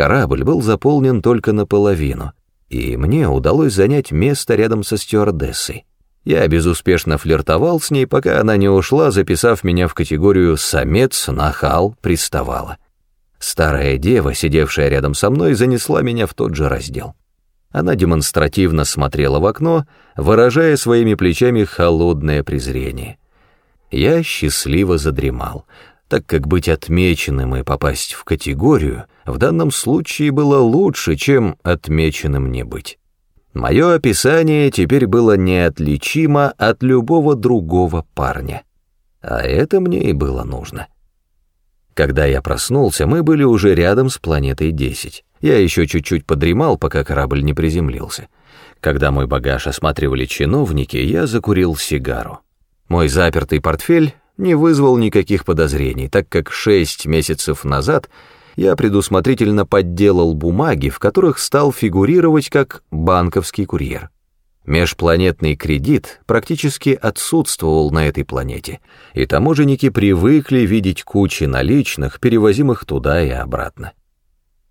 Корабль был заполнен только наполовину, и мне удалось занять место рядом со стюардессой. Я безуспешно флиртовал с ней, пока она не ушла, записав меня в категорию «самец, нахал, приставала». Старая дева, сидевшая рядом со мной, занесла меня в тот же раздел. Она демонстративно смотрела в окно, выражая своими плечами холодное презрение. Я счастливо задремал, так как быть отмеченным и попасть в категорию в данном случае было лучше, чем отмеченным не быть. Мое описание теперь было неотличимо от любого другого парня. А это мне и было нужно. Когда я проснулся, мы были уже рядом с планетой 10. Я еще чуть-чуть подремал, пока корабль не приземлился. Когда мой багаж осматривали чиновники, я закурил сигару. Мой запертый портфель не вызвал никаких подозрений, так как шесть месяцев назад я предусмотрительно подделал бумаги, в которых стал фигурировать как банковский курьер. Межпланетный кредит практически отсутствовал на этой планете, и таможенники привыкли видеть кучи наличных, перевозимых туда и обратно.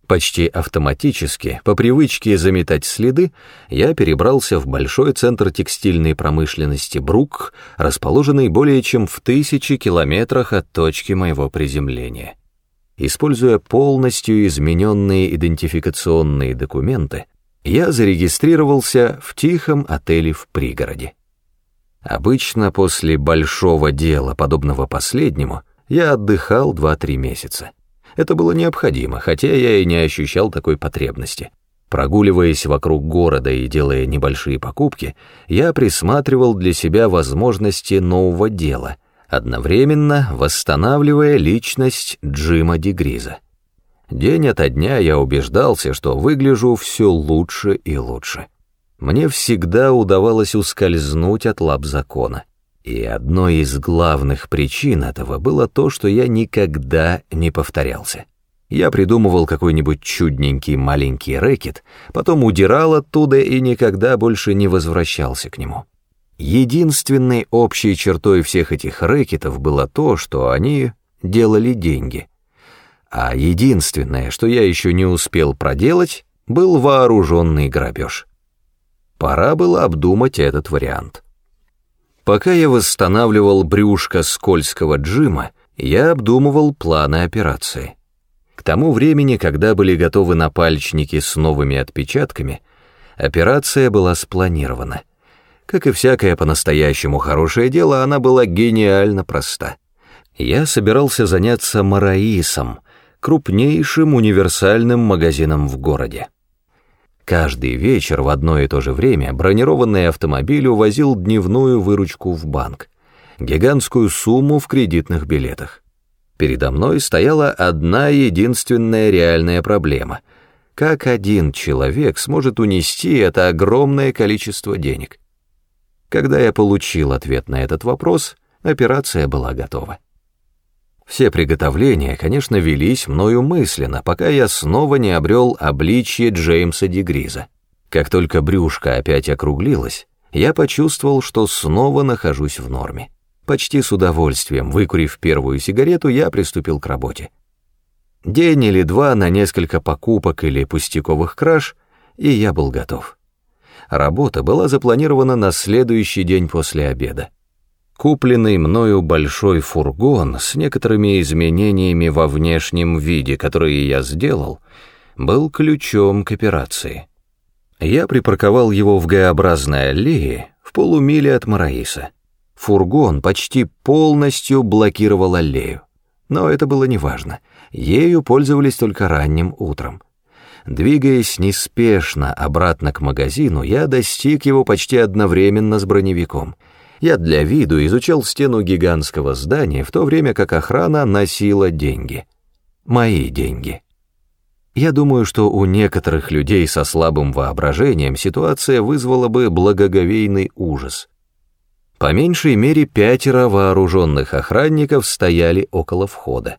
Почти автоматически, по привычке заметать следы, я перебрался в большой центр текстильной промышленности Брук, расположенный более чем в тысячи километрах от точки моего приземления. Используя полностью измененные идентификационные документы, я зарегистрировался в тихом отеле в пригороде. Обычно после большого дела, подобного последнему, я отдыхал 2-3 месяца. Это было необходимо, хотя я и не ощущал такой потребности. Прогуливаясь вокруг города и делая небольшие покупки, я присматривал для себя возможности нового дела — одновременно восстанавливая личность Джима Дегриза. День ото дня я убеждался, что выгляжу все лучше и лучше. Мне всегда удавалось ускользнуть от лап закона. И одной из главных причин этого было то, что я никогда не повторялся. Я придумывал какой-нибудь чудненький маленький рэкет, потом удирал оттуда и никогда больше не возвращался к нему. Единственной общей чертой всех этих рэкетов было то, что они делали деньги. А единственное, что я еще не успел проделать, был вооруженный грабеж. Пора было обдумать этот вариант. Пока я восстанавливал брюшко скользкого Джима, я обдумывал планы операции. К тому времени, когда были готовы напальчники с новыми отпечатками, операция была спланирована. Как и всякое по-настоящему хорошее дело, она была гениально проста. Я собирался заняться Мараисом, крупнейшим универсальным магазином в городе. Каждый вечер в одно и то же время бронированный автомобиль увозил дневную выручку в банк, гигантскую сумму в кредитных билетах. Передо мной стояла одна единственная реальная проблема. Как один человек сможет унести это огромное количество денег? Когда я получил ответ на этот вопрос, операция была готова. Все приготовления, конечно, велись мною мысленно, пока я снова не обрел обличье Джеймса Дегриза. Как только брюшко опять округлилось, я почувствовал, что снова нахожусь в норме. Почти с удовольствием, выкурив первую сигарету, я приступил к работе. День или два на несколько покупок или пустяковых краж, и я был готов. Работа была запланирована на следующий день после обеда. Купленный мною большой фургон с некоторыми изменениями во внешнем виде, которые я сделал, был ключом к операции. Я припарковал его в Г-образной аллее в полумиле от Мараиса. Фургон почти полностью блокировал аллею. Но это было неважно. Ею пользовались только ранним утром. Двигаясь неспешно обратно к магазину, я достиг его почти одновременно с броневиком. Я для виду изучал стену гигантского здания, в то время как охрана носила деньги. Мои деньги. Я думаю, что у некоторых людей со слабым воображением ситуация вызвала бы благоговейный ужас. По меньшей мере пятеро вооруженных охранников стояли около входа.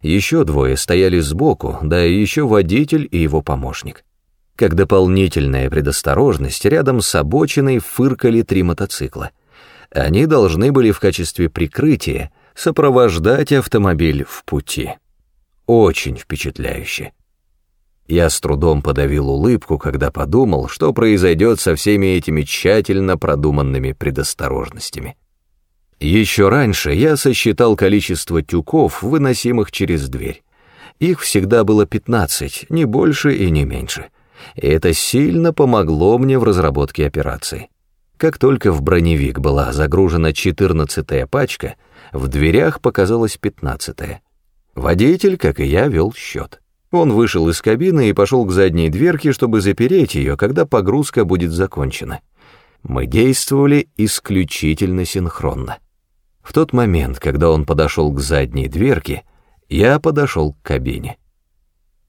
Еще двое стояли сбоку, да и еще водитель и его помощник. Как дополнительная предосторожность, рядом с обочиной фыркали три мотоцикла. Они должны были в качестве прикрытия сопровождать автомобиль в пути. Очень впечатляюще. Я с трудом подавил улыбку, когда подумал, что произойдет со всеми этими тщательно продуманными предосторожностями. Еще раньше я сосчитал количество тюков, выносимых через дверь. Их всегда было 15, не больше и не меньше. И это сильно помогло мне в разработке операции. Как только в броневик была загружена 14-я пачка, в дверях показалась 15-я. Водитель, как и я, вел счет. Он вышел из кабины и пошел к задней дверке, чтобы запереть ее, когда погрузка будет закончена. Мы действовали исключительно синхронно. В тот момент, когда он подошел к задней дверке, я подошел к кабине.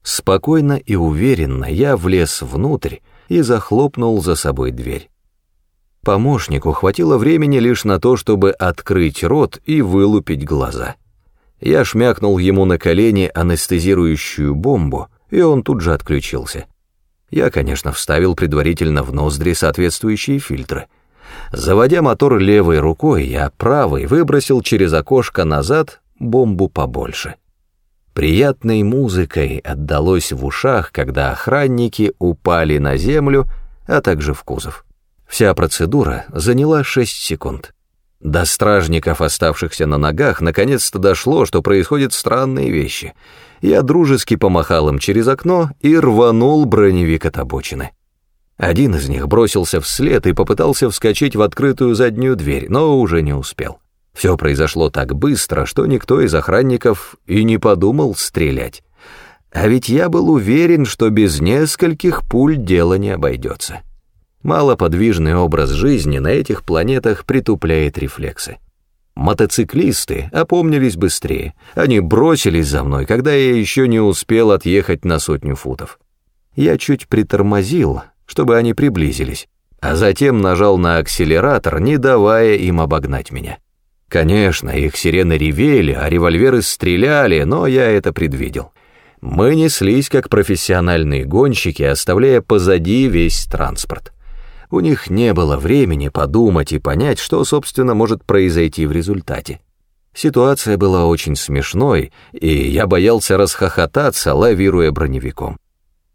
Спокойно и уверенно я влез внутрь и захлопнул за собой дверь. Помощнику хватило времени лишь на то, чтобы открыть рот и вылупить глаза — я шмякнул ему на колени анестезирующую бомбу, и он тут же отключился. Я, конечно, вставил предварительно в ноздри соответствующие фильтры. Заводя мотор левой рукой, я правой выбросил через окошко назад бомбу побольше. Приятной музыкой отдалось в ушах, когда охранники упали на землю, а также в кузов. Вся процедура заняла 6 секунд. До стражников, оставшихся на ногах, наконец-то дошло, что происходят странные вещи. Я дружески помахал им через окно и рванул броневик от обочины. Один из них бросился вслед и попытался вскочить в открытую заднюю дверь, но уже не успел. Все произошло так быстро, что никто из охранников и не подумал стрелять. А ведь я был уверен, что без нескольких пуль дело не обойдется. Малоподвижный образ жизни на этих планетах притупляет рефлексы. Мотоциклисты опомнились быстрее. Они бросились за мной, когда я еще не успел отъехать на сотню футов. Я чуть притормозил, чтобы они приблизились, а затем нажал на акселератор, не давая им обогнать меня. Конечно, их сирены ревели, а револьверы стреляли, но я это предвидел. Мы неслись как профессиональные гонщики, оставляя позади весь транспорт. У них не было времени подумать и понять, что, собственно, может произойти в результате. Ситуация была очень смешной, и я боялся расхохотаться, лавируя броневиком.